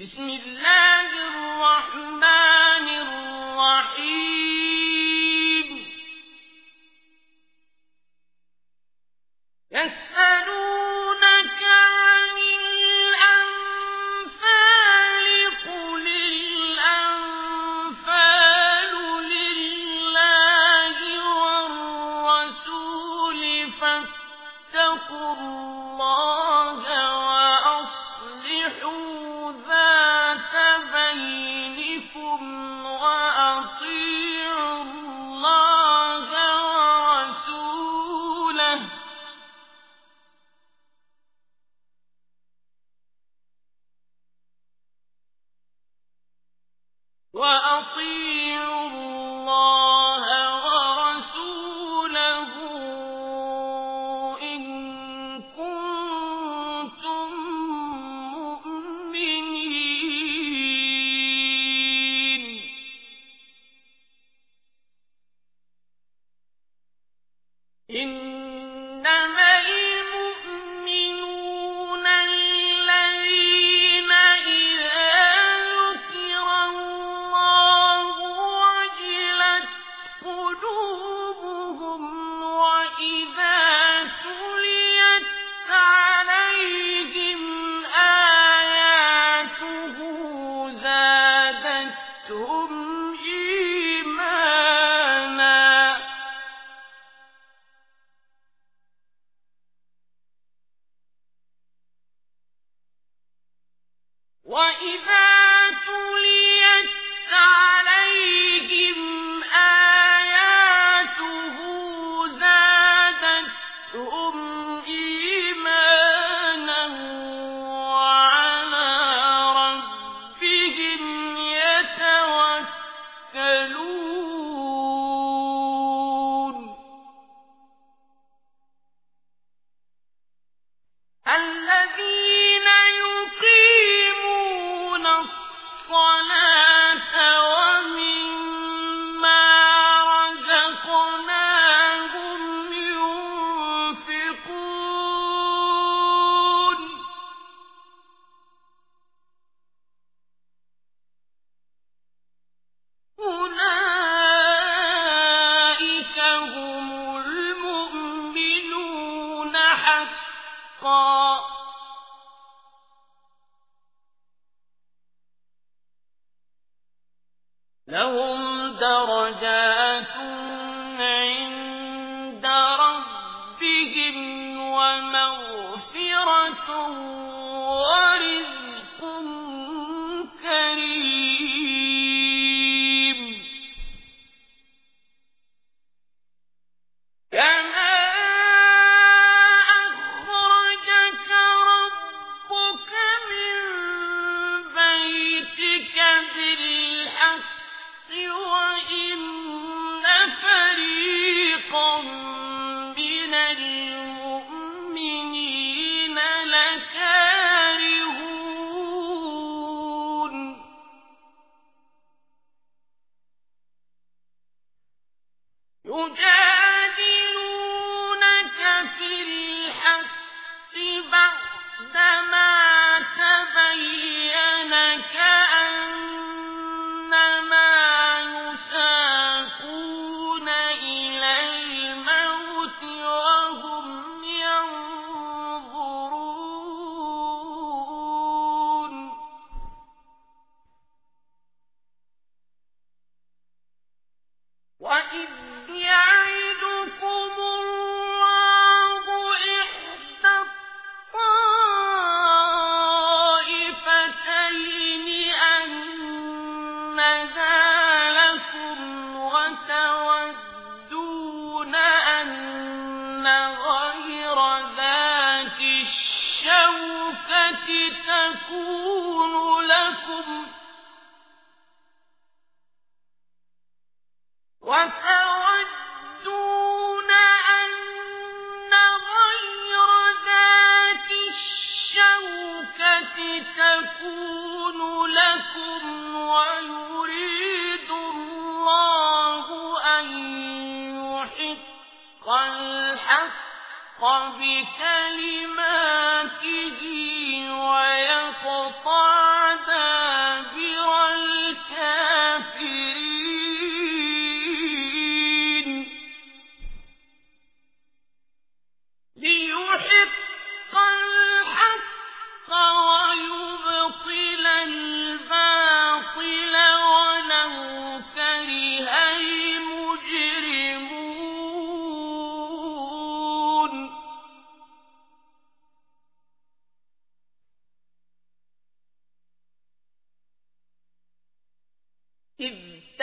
بسم الله الرحمن يُجَادِلُونَكَ فِي الْحَقِّ بَعْدَمَا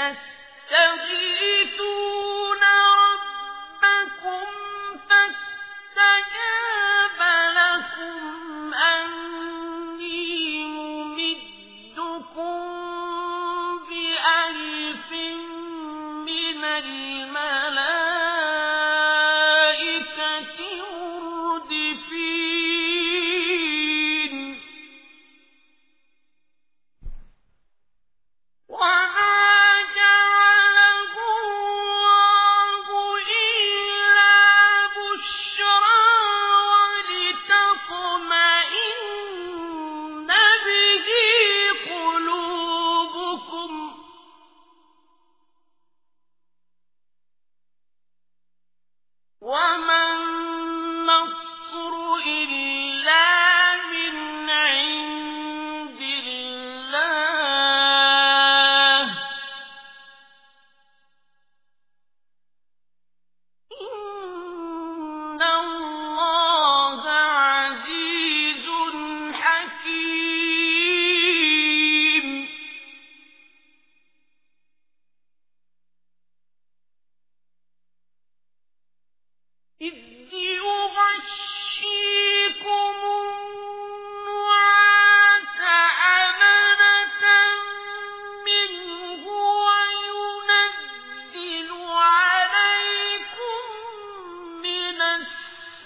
ومن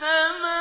يولهم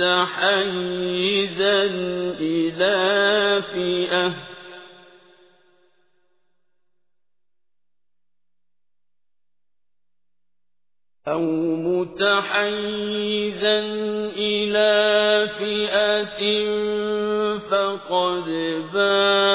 متحيزا إلى فئة. أو متحيزا إلى فئة فقد بات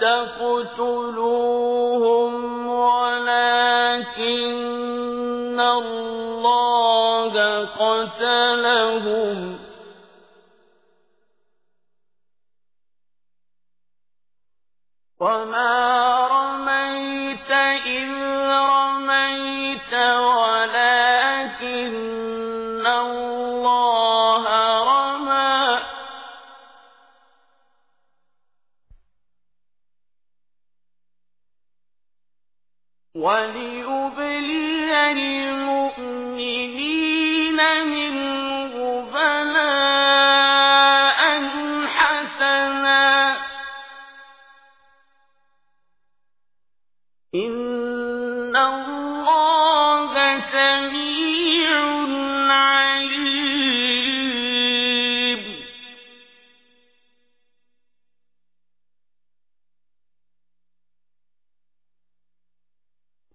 تقتلوهم ولكن الله قتلهم. وما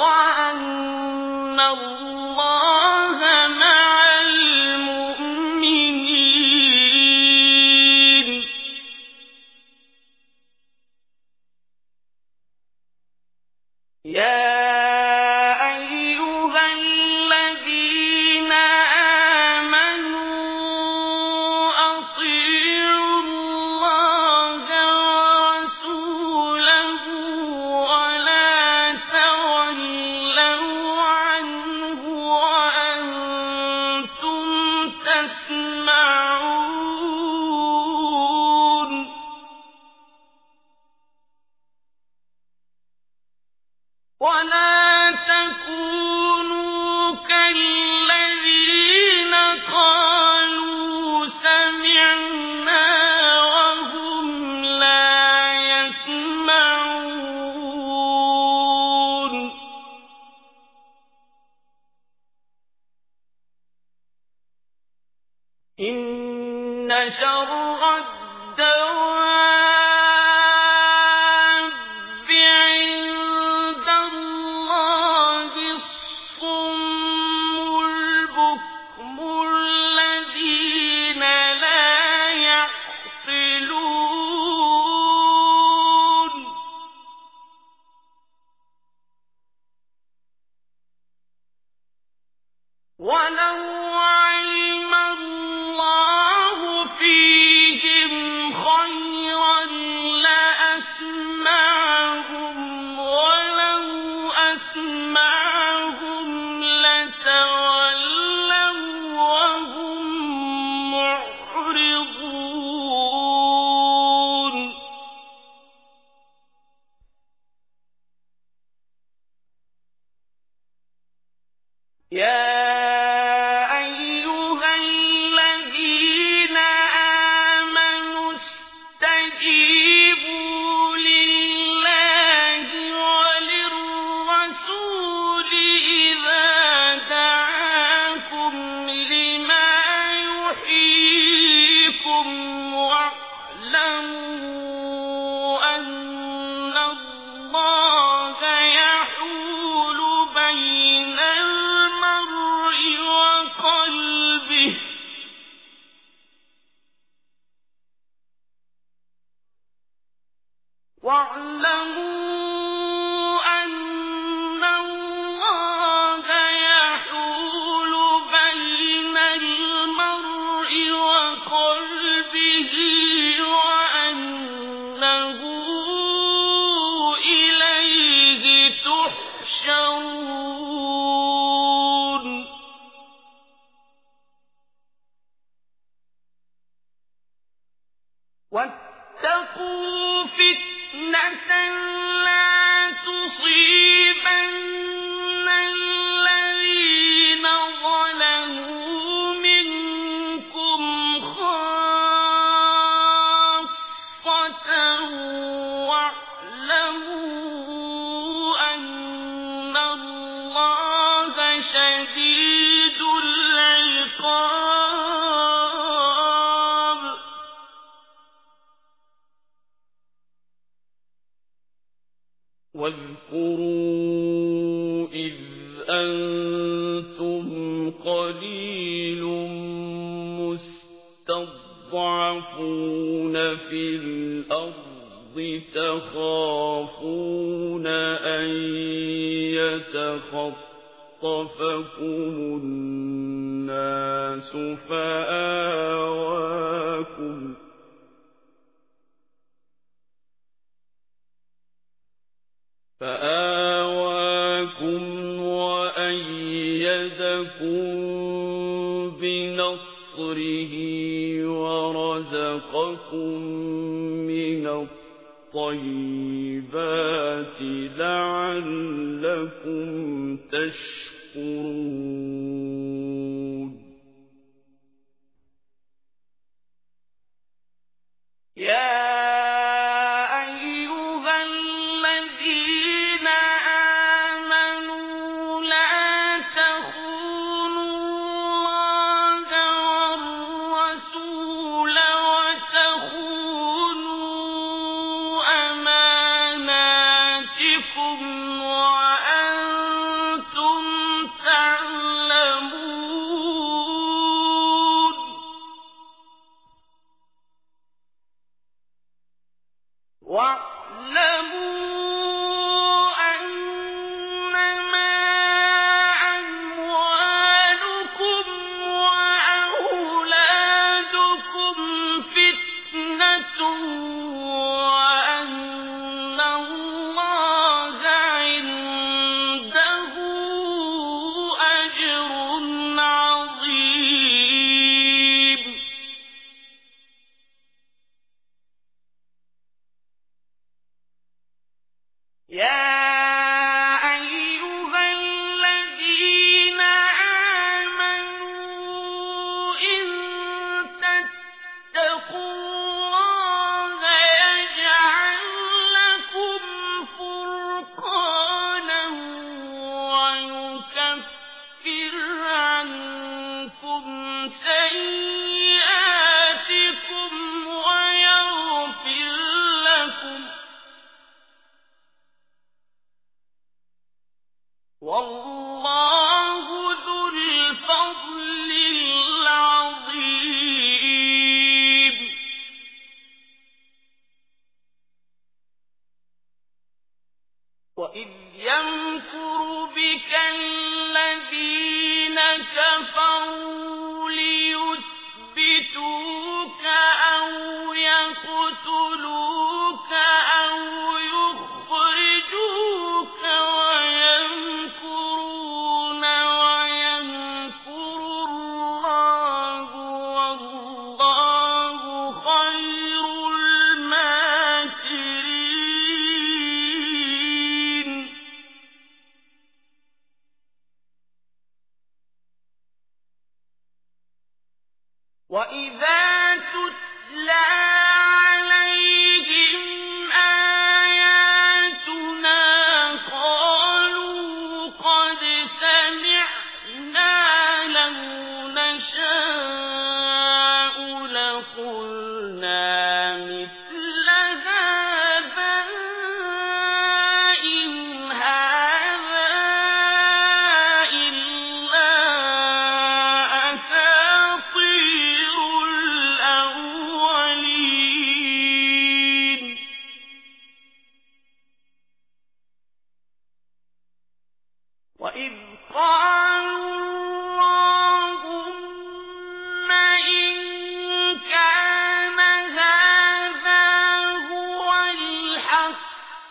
الله ولا أَيَّدَكُم بِنَصْرِهِ وَرَزَقَكُم مِّنَ الطَّيِّبَاتِ لَعَلَّكُمْ تَشْكُرُونَ. يَا أنثى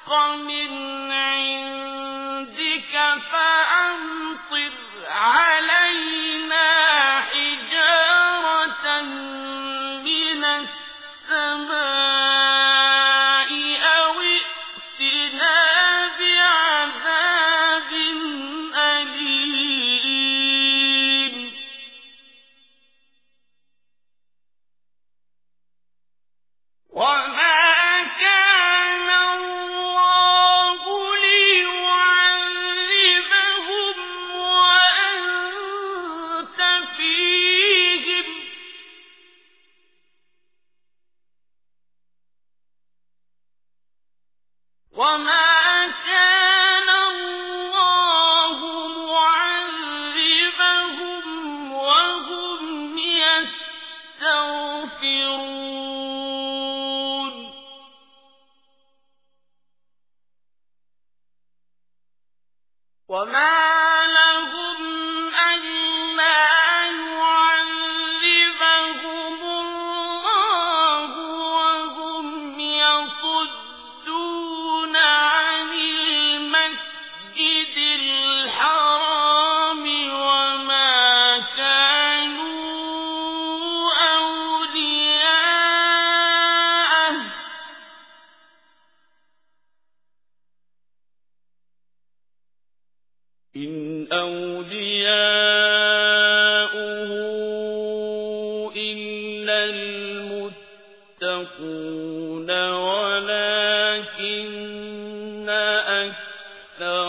خَمْسٍ وقاتلوهم حتى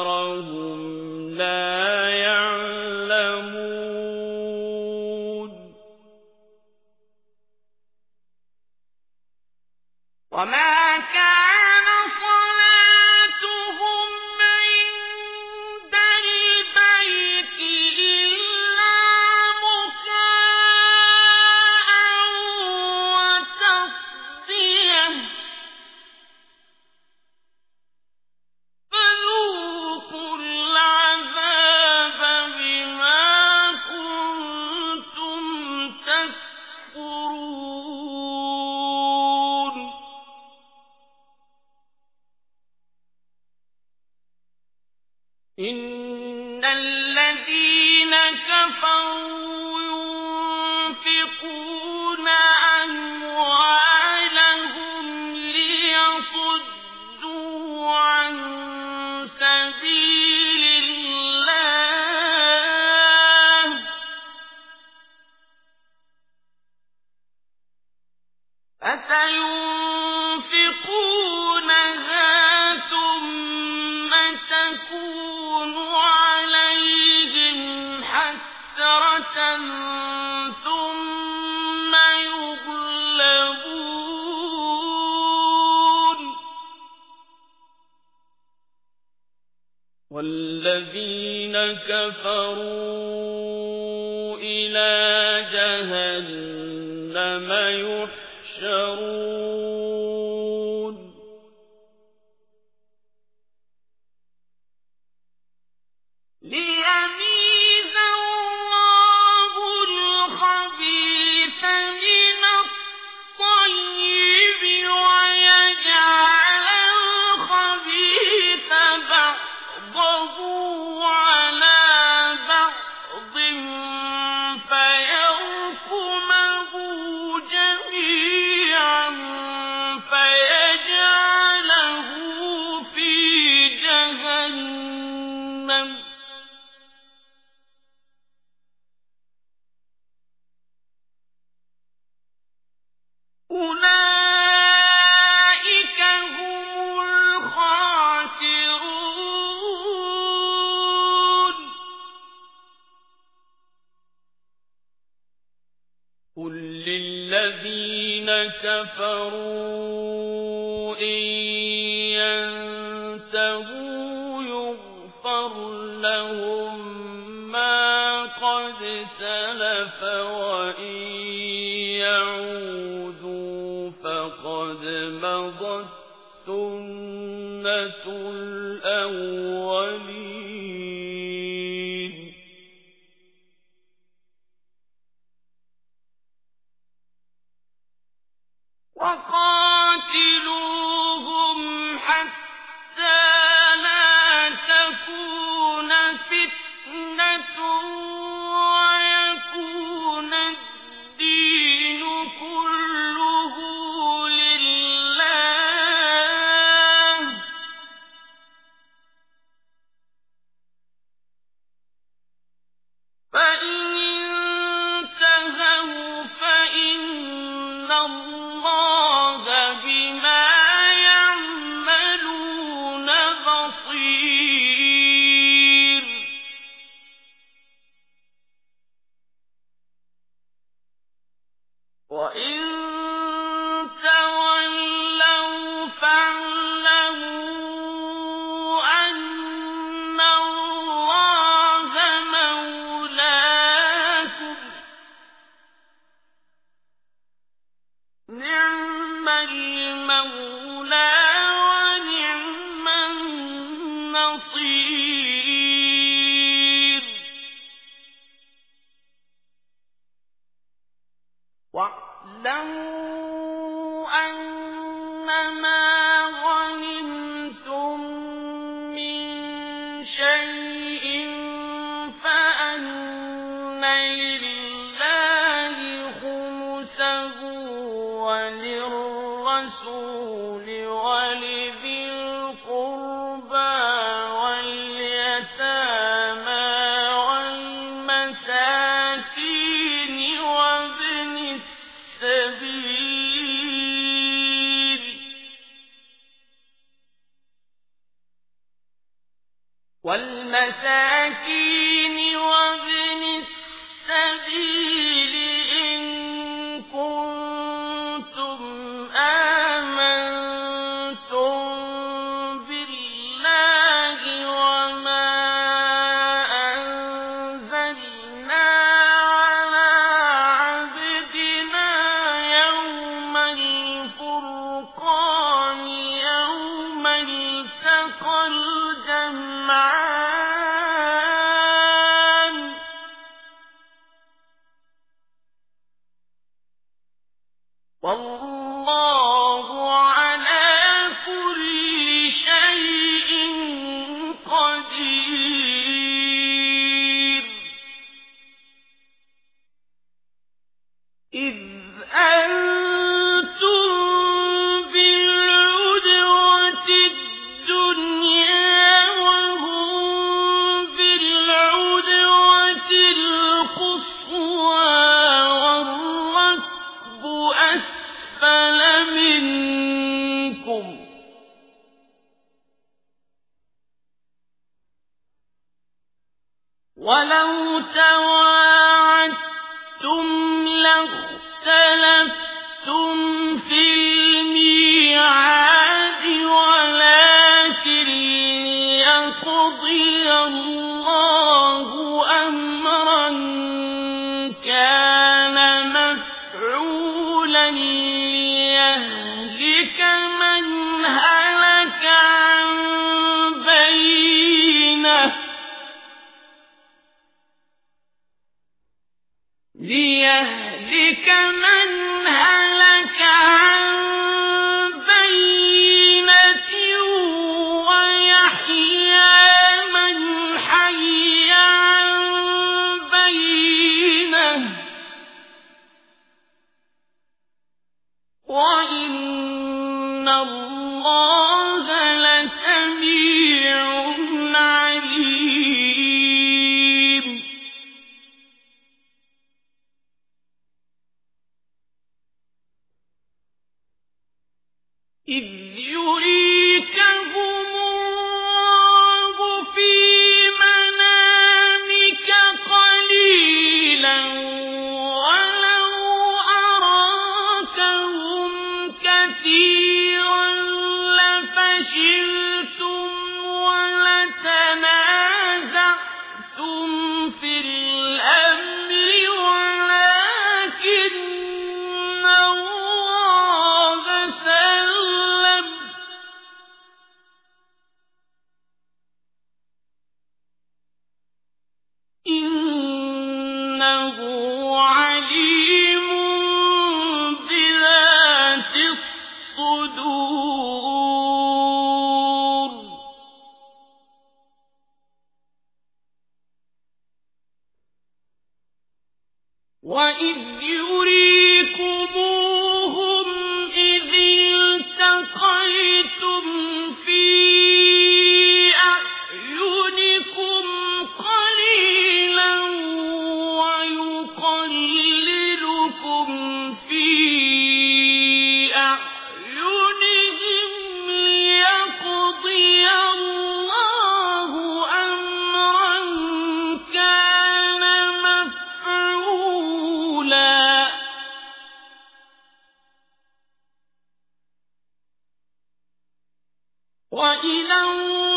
وأطيعوا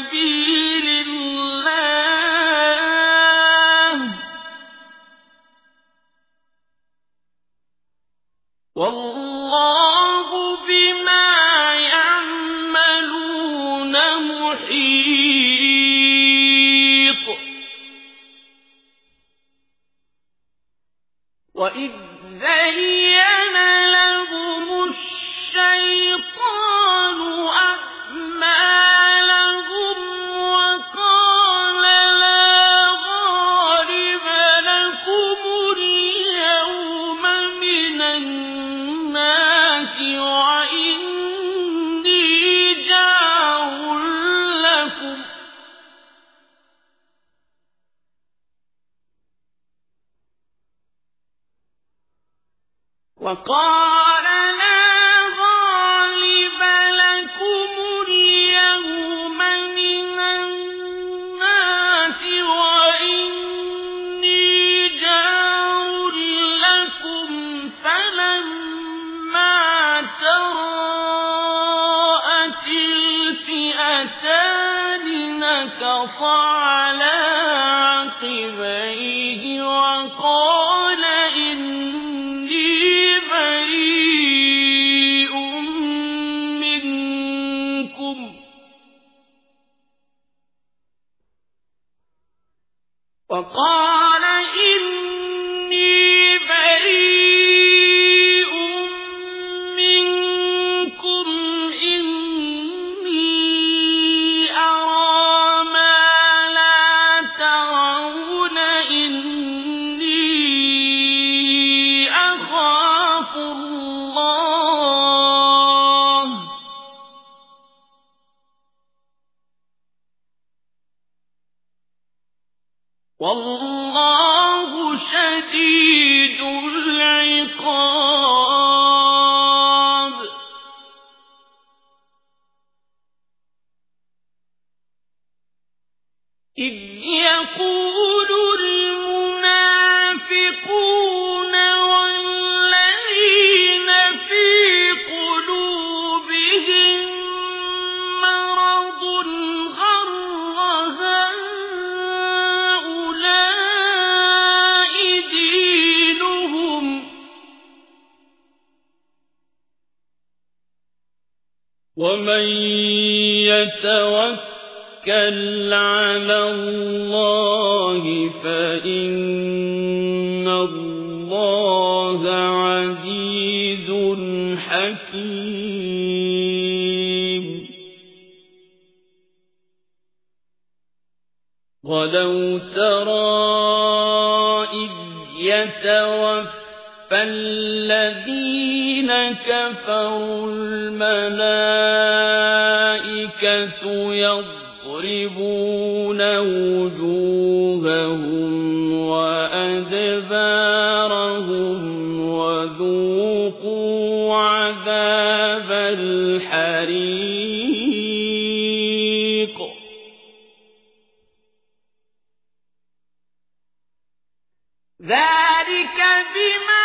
وإذ ذلك بما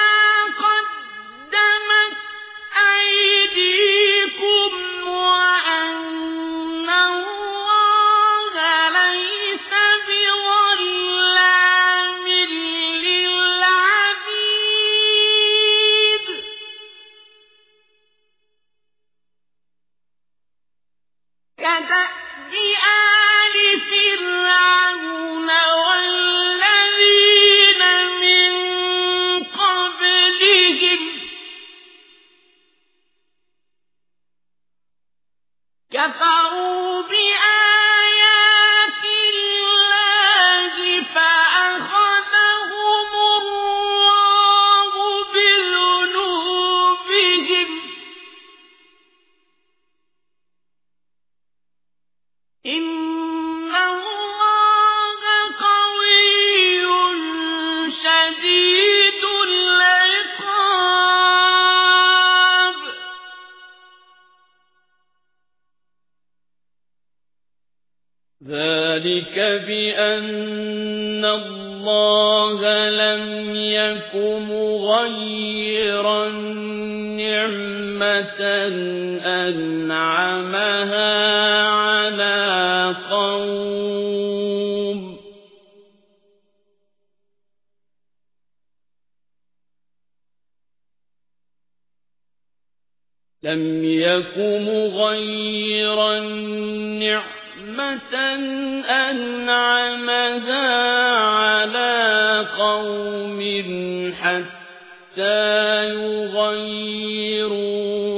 قوم حتى يغيروا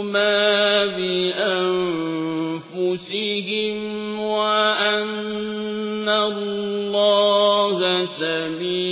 ما بأنفسهم وأن الله سميع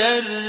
شر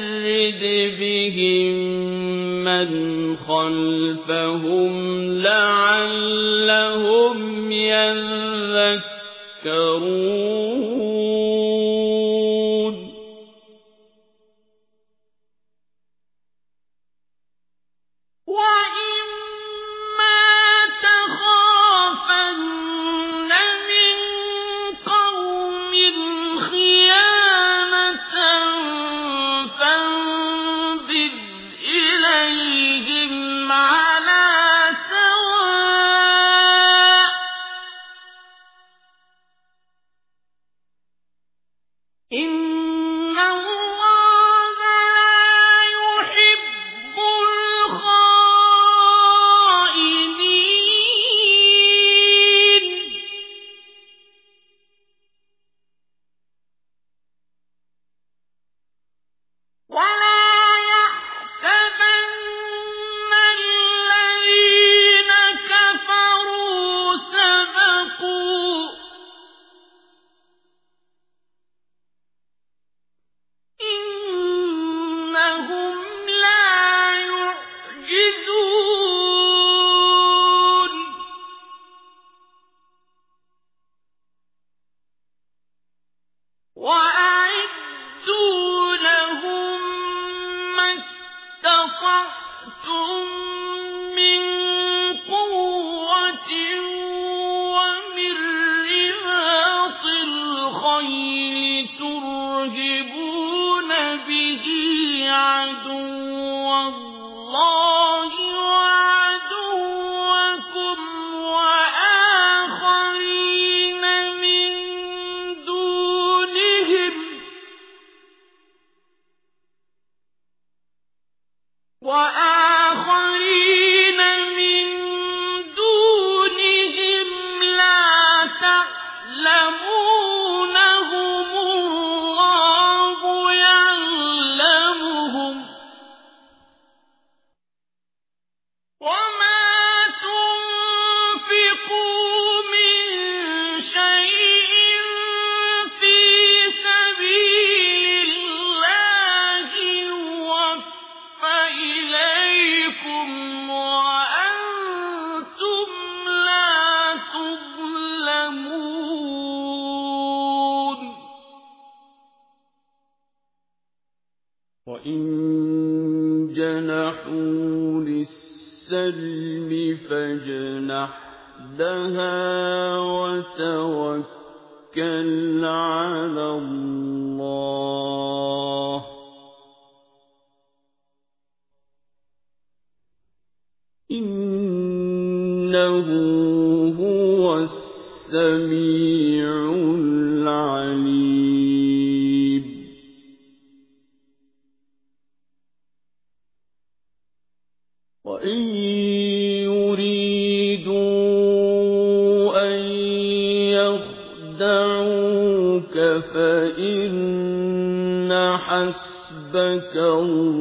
إِنَّهُ هُوَ السَّمِيعُ الْعَلِيمُ. وَإِن يُرِيدُوا أَن يَخْدَعُوكَ فَإِنَّ حَسْبَكَ اللَّهُ ۚ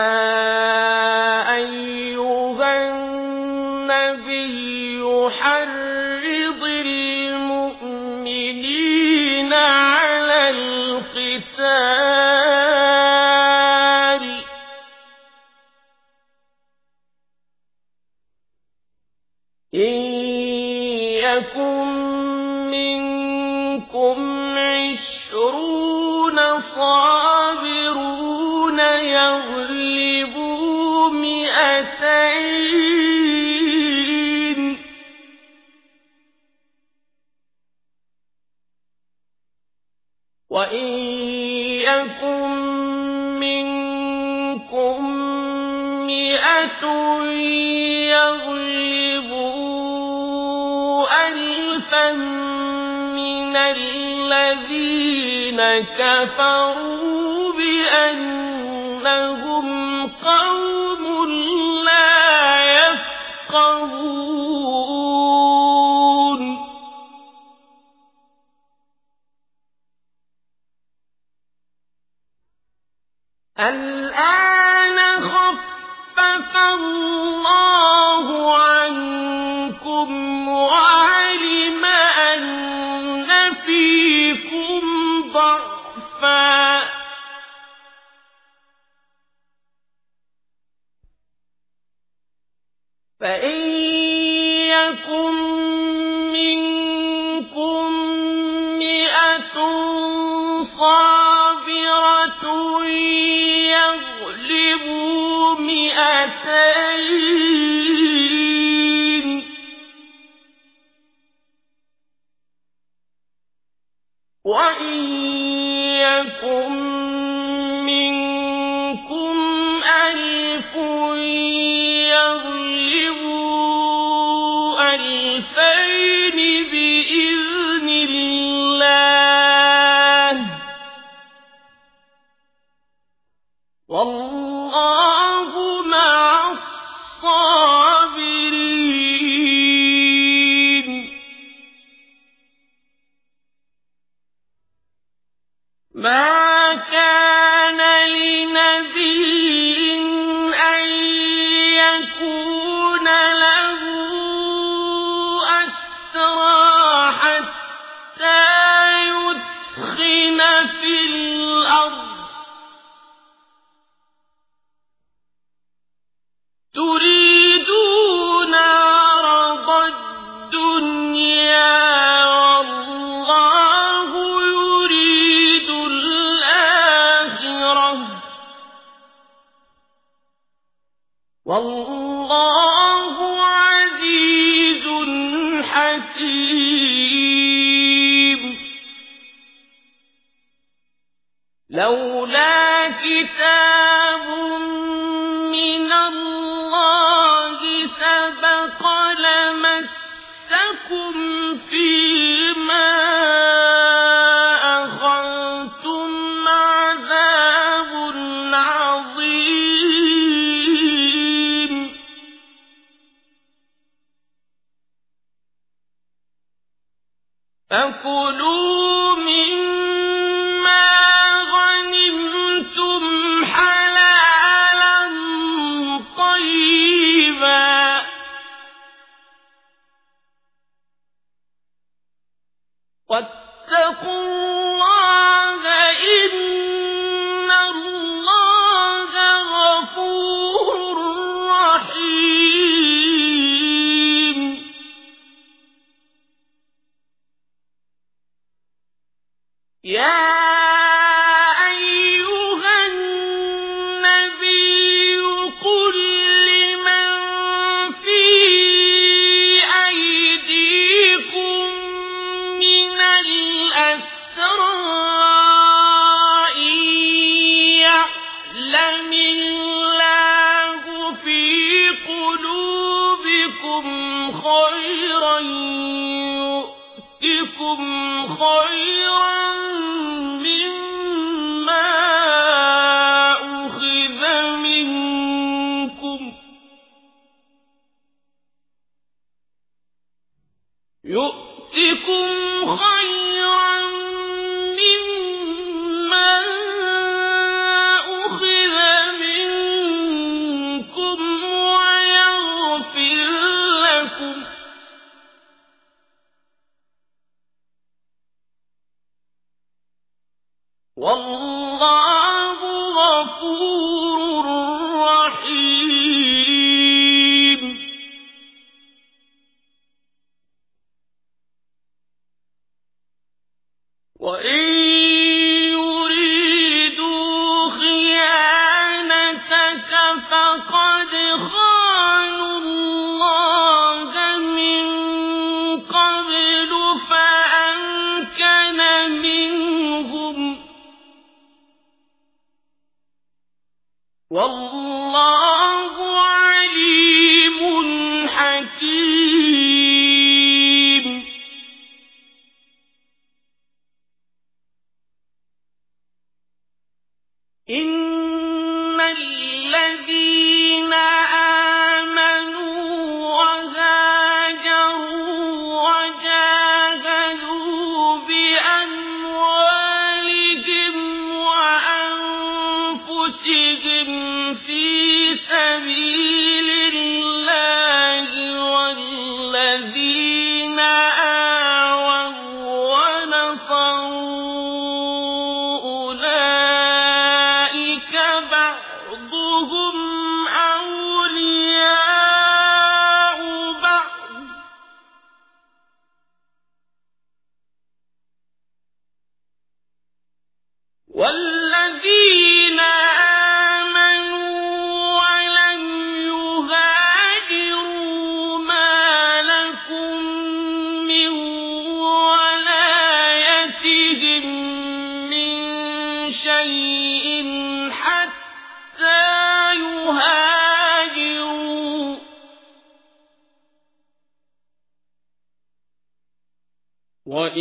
وَإِن يَكُن مِّنكُم مِّائَةٌ يَغْلِبُوا أَلْفًا مِّنَ الَّذِينَ كَفَرُوا بِأَنَّهُمْ يَفْقَهُونَ. الْآنَ خَفَّفَ اللَّهُ عَنكُمْ وَعَلِمَ يَغْلِبُوا لولا كتاب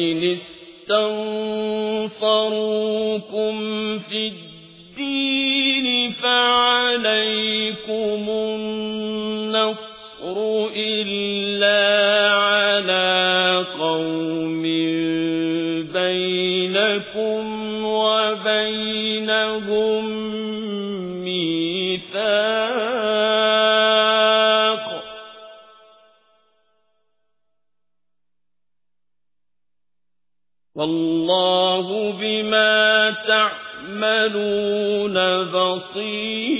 وإن استنصروكم بصير